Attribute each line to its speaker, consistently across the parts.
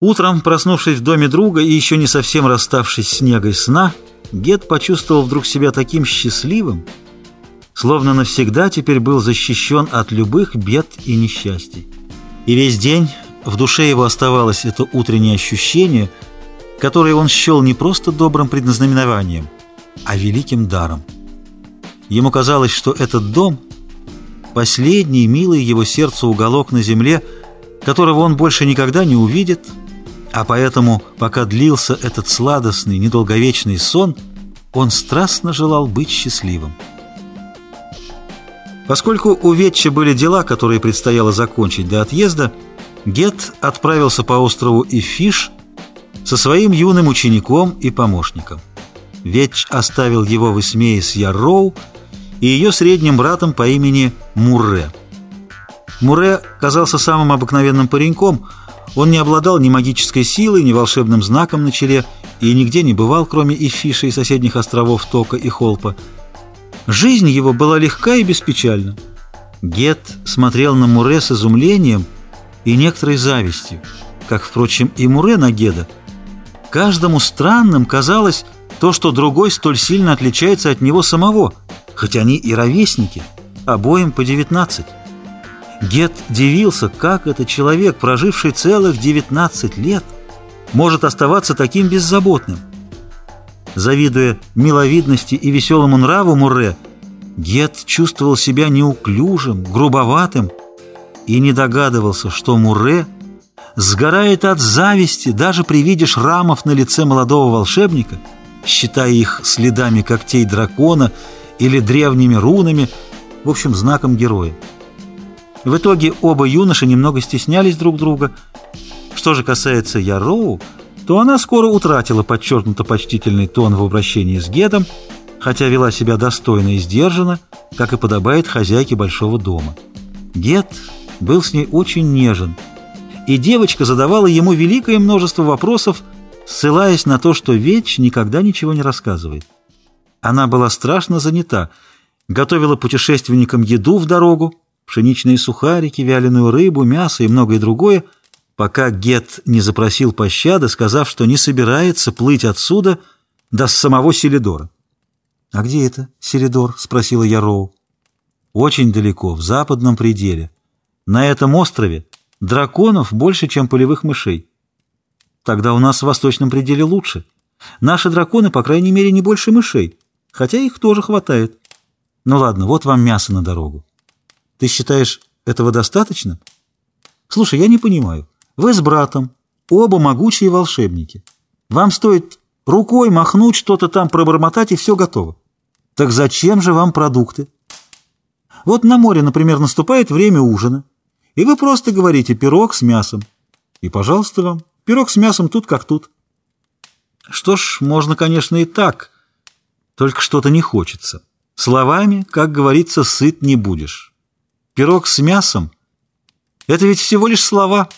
Speaker 1: Утром, проснувшись в доме друга и еще не совсем расставшись с негой сна, Гет почувствовал вдруг себя таким счастливым, словно навсегда теперь был защищен от любых бед и несчастий. И весь день в душе его оставалось это утреннее ощущение, которое он счел не просто добрым предназнаменованием, а великим даром. Ему казалось, что этот дом — последний милый его сердцу уголок на земле, которого он больше никогда не увидит — а поэтому, пока длился этот сладостный, недолговечный сон, он страстно желал быть счастливым. Поскольку у Ветча были дела, которые предстояло закончить до отъезда, Гет отправился по острову Ифиш со своим юным учеником и помощником. Ветч оставил его в Исмее с Ярроу и ее средним братом по имени Мурре. Мурре казался самым обыкновенным пареньком – он не обладал ни магической силой, ни волшебным знаком на челе и нигде не бывал, кроме Ифиша и соседних островов Тока и Холпа. Жизнь его была легка и беспечальна. Гет смотрел на Муре с изумлением и некоторой завистью, как, впрочем, и Муре на Геда. Каждому странным казалось то, что другой столь сильно отличается от него самого, хоть они и ровесники, обоим по девятнадцать. Гет дивился, как этот человек, проживший целых 19 лет, может оставаться таким беззаботным. Завидуя миловидности и веселому нраву Мурре, Гет чувствовал себя неуклюжим, грубоватым и не догадывался, что Мурре сгорает от зависти даже при виде шрамов на лице молодого волшебника, считая их следами когтей дракона или древними рунами, в общем, знаком героя. В итоге оба юноши немного стеснялись друг друга. Что же касается Яроу, то она скоро утратила подчеркнуто почтительный тон в обращении с Гедом, хотя вела себя достойно и сдержанно, как и подобает хозяйке большого дома. Гед был с ней очень нежен, и девочка задавала ему великое множество вопросов, ссылаясь на то, что Веч никогда ничего не рассказывает. Она была страшно занята, готовила путешественникам еду в дорогу, пшеничные сухарики, вяленую рыбу, мясо и многое другое, пока Гет не запросил пощады, сказав, что не собирается плыть отсюда до самого Селидора. «А где это, Селидор?» — спросила я Роу. «Очень далеко, в западном пределе. На этом острове драконов больше, чем полевых мышей. Тогда у нас в восточном пределе лучше. Наши драконы, по крайней мере, не больше мышей, хотя их тоже хватает. Ну ладно, вот вам мясо на дорогу. Ты считаешь, этого достаточно? Слушай, я не понимаю. Вы с братом, оба могучие волшебники. Вам стоит рукой махнуть, что-то там пробормотать, и все готово. Так зачем же вам продукты? Вот на море, например, наступает время ужина, и вы просто говорите «пирог с мясом». И, пожалуйста, вам, пирог с мясом тут как тут. Что ж, можно, конечно, и так, только что-то не хочется. Словами, как говорится, сыт не будешь. Пирог с мясом — это ведь всего лишь слова.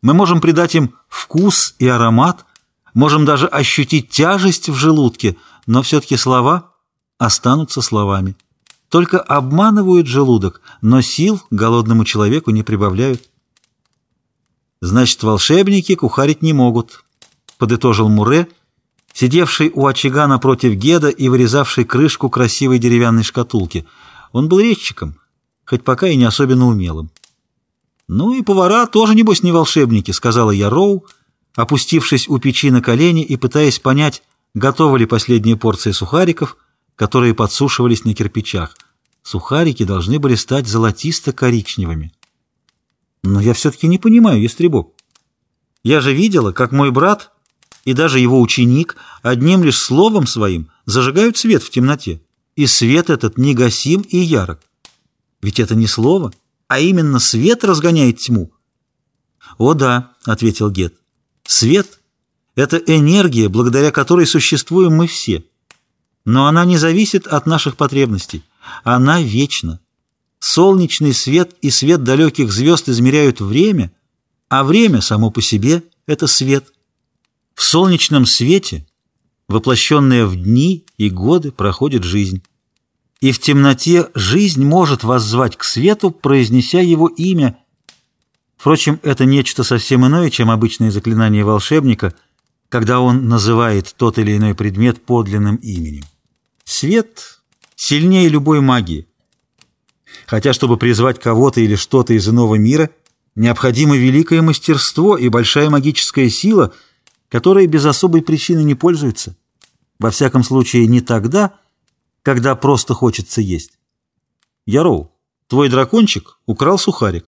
Speaker 1: Мы можем придать им вкус и аромат, можем даже ощутить тяжесть в желудке, но все-таки слова останутся словами. Только обманывают желудок, но сил голодному человеку не прибавляют. «Значит, волшебники кухарить не могут», — подытожил Муре, сидевший у очага напротив Геда и вырезавший крышку красивой деревянной шкатулки. Он был резчиком, хоть пока и не особенно умелым. «Ну и повара тоже, небось, не волшебники», — сказала я Роу, опустившись у печи на колени и пытаясь понять, готова ли последняя порция сухариков, которые подсушивались на кирпичах. Сухарики должны были стать золотисто-коричневыми. Но я все-таки не понимаю, Ястребок. Я же видела, как мой брат и даже его ученик одним лишь словом своим зажигают свет в темноте, и свет этот негасим и ярок. Ведь это не слово, а именно свет разгоняет тьму. «О да», — ответил Гет, — «свет — это энергия, благодаря которой существуем мы все. Но она не зависит от наших потребностей. Она вечна. Солнечный свет и свет далеких звезд измеряют время, а время само по себе — это свет. В солнечном свете, воплощенная в дни и годы, проходит жизнь и в темноте жизнь может воззвать к свету, произнеся его имя. Впрочем, это нечто совсем иное, чем обычное заклинание волшебника, когда он называет тот или иной предмет подлинным именем. Свет сильнее любой магии. Хотя, чтобы призвать кого-то или что-то из иного мира, необходимо великое мастерство и большая магическая сила, которой без особой причины не пользуются. Во всяком случае, не тогда, когда просто хочется есть. Яроу, твой дракончик украл сухарик.